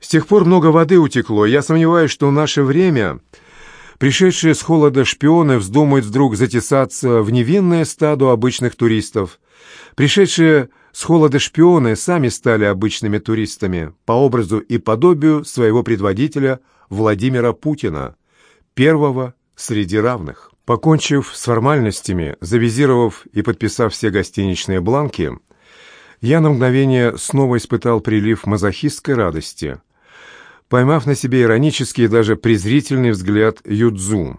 С тех пор много воды утекло. Я сомневаюсь, что в наше время пришедшие с холода шпионы вздумают вдруг затесаться в невинное стадо обычных туристов. Пришедшие с холода шпионы сами стали обычными туристами по образу и подобию своего предводителя Владимира Путина, первого среди равных. Покончив с формальностями, завизировав и подписав все гостиничные бланки, я на мгновение снова испытал прилив мазохистской радости, поймав на себе иронический и даже презрительный взгляд Юдзу,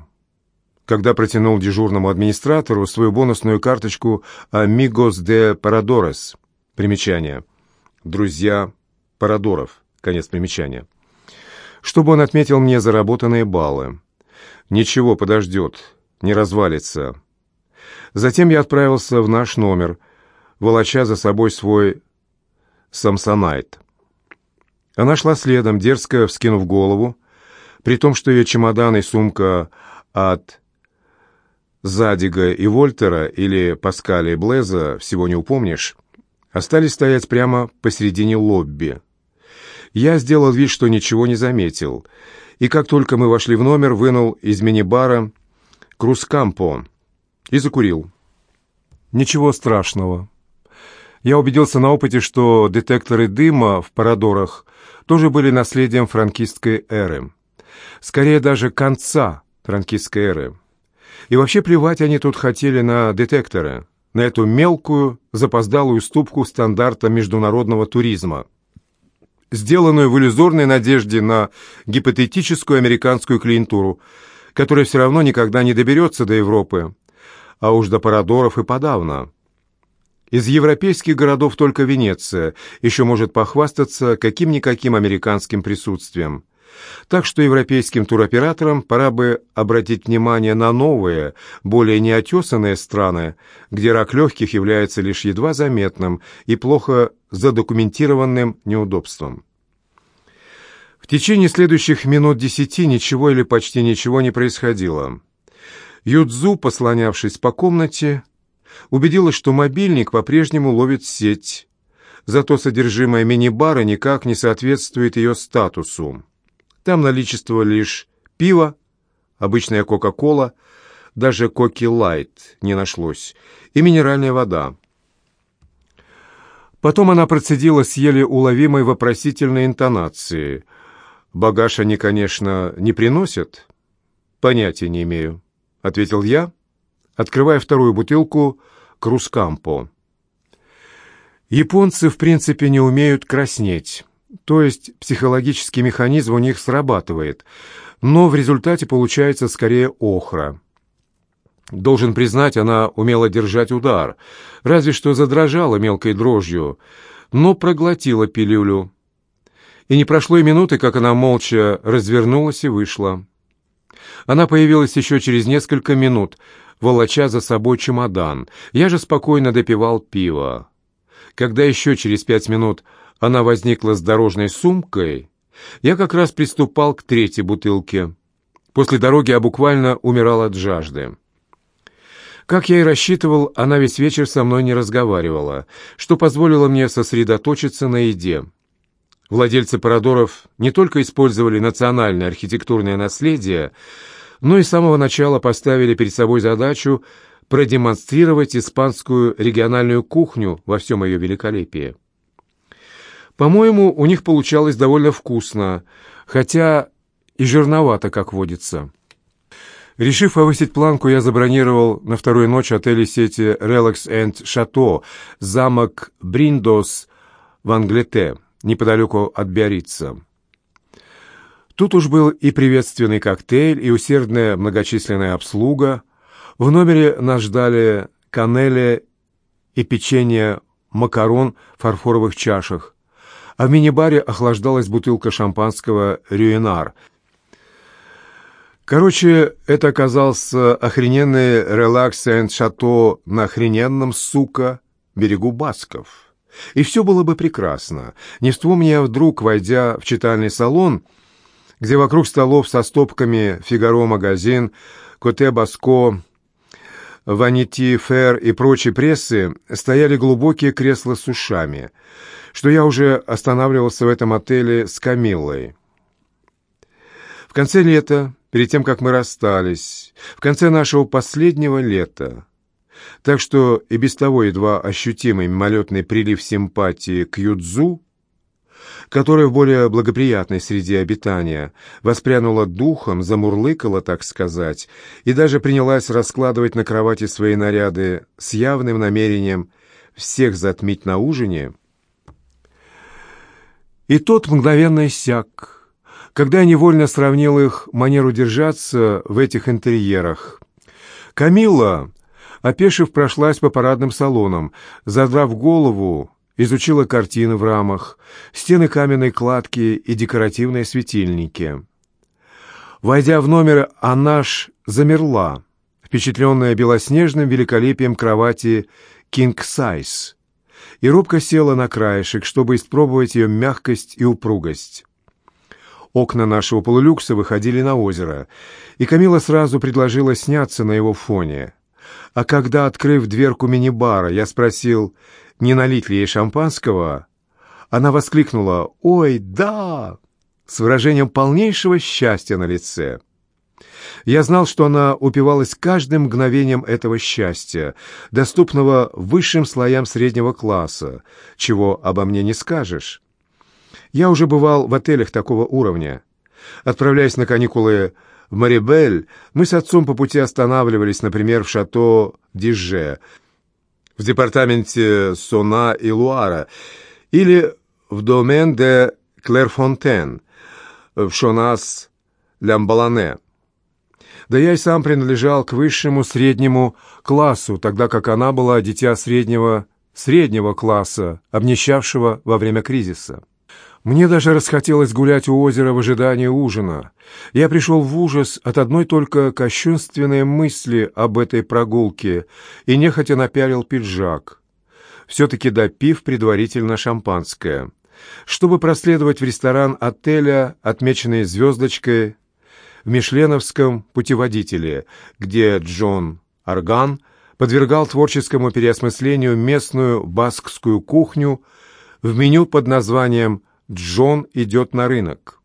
когда протянул дежурному администратору свою бонусную карточку «Amigos de Paradores». Примечание. «Друзья Парадоров». Конец примечания. Чтобы он отметил мне заработанные баллы. «Ничего, подождет, не развалится». Затем я отправился в наш номер, волоча за собой свой самсонайт. Она шла следом, дерзко вскинув голову, при том, что ее чемодан и сумка от Задига и Вольтера или Паскаля и Блеза, всего не упомнишь, остались стоять прямо посередине лобби. Я сделал вид, что ничего не заметил, и как только мы вошли в номер, вынул из мини-бара Крускампо и закурил. Ничего страшного. Я убедился на опыте, что детекторы дыма в парадорах тоже были наследием франкистской эры. Скорее даже конца франкистской эры. И вообще плевать они тут хотели на детекторы, на эту мелкую, запоздалую ступку стандарта международного туризма, сделанную в иллюзорной надежде на гипотетическую американскую клиентуру, которая все равно никогда не доберется до Европы, а уж до Парадоров и подавно. Из европейских городов только Венеция еще может похвастаться каким-никаким американским присутствием. Так что европейским туроператорам пора бы обратить внимание на новые, более неотесанные страны, где рак легких является лишь едва заметным и плохо задокументированным неудобством. В течение следующих минут десяти ничего или почти ничего не происходило. Юдзу, послонявшись по комнате, убедилась, что мобильник по-прежнему ловит сеть, зато содержимое мини-бара никак не соответствует ее статусу. Там наличествовало лишь пиво, обычная кока-кола, даже коки-лайт не нашлось, и минеральная вода. Потом она процедила с еле уловимой вопросительной интонацией. «Багаж они, конечно, не приносят?» «Понятия не имею», — ответил я, открывая вторую бутылку Крускампо. Японцы, в принципе, не умеют краснеть, то есть психологический механизм у них срабатывает, но в результате получается скорее охра. Должен признать, она умела держать удар, разве что задрожала мелкой дрожью, но проглотила пилюлю. И не прошло и минуты, как она молча развернулась и вышла. Она появилась еще через несколько минут, волоча за собой чемодан. Я же спокойно допивал пиво. Когда еще через пять минут она возникла с дорожной сумкой, я как раз приступал к третьей бутылке. После дороги я буквально умирал от жажды. Как я и рассчитывал, она весь вечер со мной не разговаривала, что позволило мне сосредоточиться на еде. Владельцы парадоров не только использовали национальное архитектурное наследие, но и с самого начала поставили перед собой задачу продемонстрировать испанскую региональную кухню во всем ее великолепии. По-моему, у них получалось довольно вкусно, хотя и жирновато, как водится. Решив повысить планку, я забронировал на вторую ночь отели сети Relax and Chateau, замок Бриндос в Англете, неподалеку от Биорица. Тут уж был и приветственный коктейль, и усердная многочисленная обслуга. В номере нас ждали канели и печенье макарон в фарфоровых чашах, а в мини-баре охлаждалась бутылка шампанского «Рюенар». Короче, это оказался охрененный релакс энд шато на охрененном, сука, берегу Басков. И все было бы прекрасно. Не вспомни я вдруг, войдя в читальный салон, где вокруг столов со стопками «Фигаро магазин», «Коте Баско», Ванити Фэр и прочей прессы стояли глубокие кресла с ушами, что я уже останавливался в этом отеле с Камиллой. В конце лета, перед тем, как мы расстались, в конце нашего последнего лета, так что и без того едва ощутимый мимолетный прилив симпатии к Юдзу которая в более благоприятной среде обитания воспрянула духом, замурлыкала, так сказать, и даже принялась раскладывать на кровати свои наряды с явным намерением всех затмить на ужине. И тот мгновенно иссяк, когда я невольно сравнил их манеру держаться в этих интерьерах. Камилла, опешив, прошлась по парадным салонам, задрав голову, изучила картины в рамах, стены каменной кладки и декоративные светильники. Войдя в номер, она ж замерла, впечатленная белоснежным великолепием кровати «King Size», и робко села на краешек, чтобы испробовать ее мягкость и упругость. Окна нашего полулюкса выходили на озеро, и Камила сразу предложила сняться на его фоне. А когда, открыв дверку мини-бара, я спросил, не налить ли ей шампанского, она воскликнула «Ой, да!» с выражением полнейшего счастья на лице. Я знал, что она упивалась каждым мгновением этого счастья, доступного высшим слоям среднего класса, чего обо мне не скажешь. Я уже бывал в отелях такого уровня. Отправляясь на каникулы в Марибель, мы с отцом по пути останавливались, например, в шато Диже, в департаменте Сона и Луара, или в домен де Клерфонтен, в Шонас-Лямбалане. Да я и сам принадлежал к высшему среднему классу, тогда как она была дитя среднего среднего класса, обнищавшего во время кризиса. Мне даже расхотелось гулять у озера в ожидании ужина. Я пришел в ужас от одной только кощунственной мысли об этой прогулке и нехотя напялил пиджак, все-таки допив предварительно шампанское, чтобы проследовать в ресторан отеля, отмеченный звездочкой в Мишленовском путеводителе, где Джон Арган подвергал творческому переосмыслению местную баскскую кухню в меню под названием Джон идет на рынок.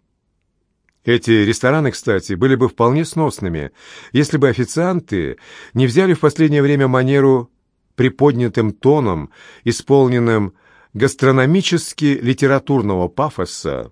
Эти рестораны, кстати, были бы вполне сносными, если бы официанты не взяли в последнее время манеру приподнятым тоном, исполненным гастрономически-литературного пафоса,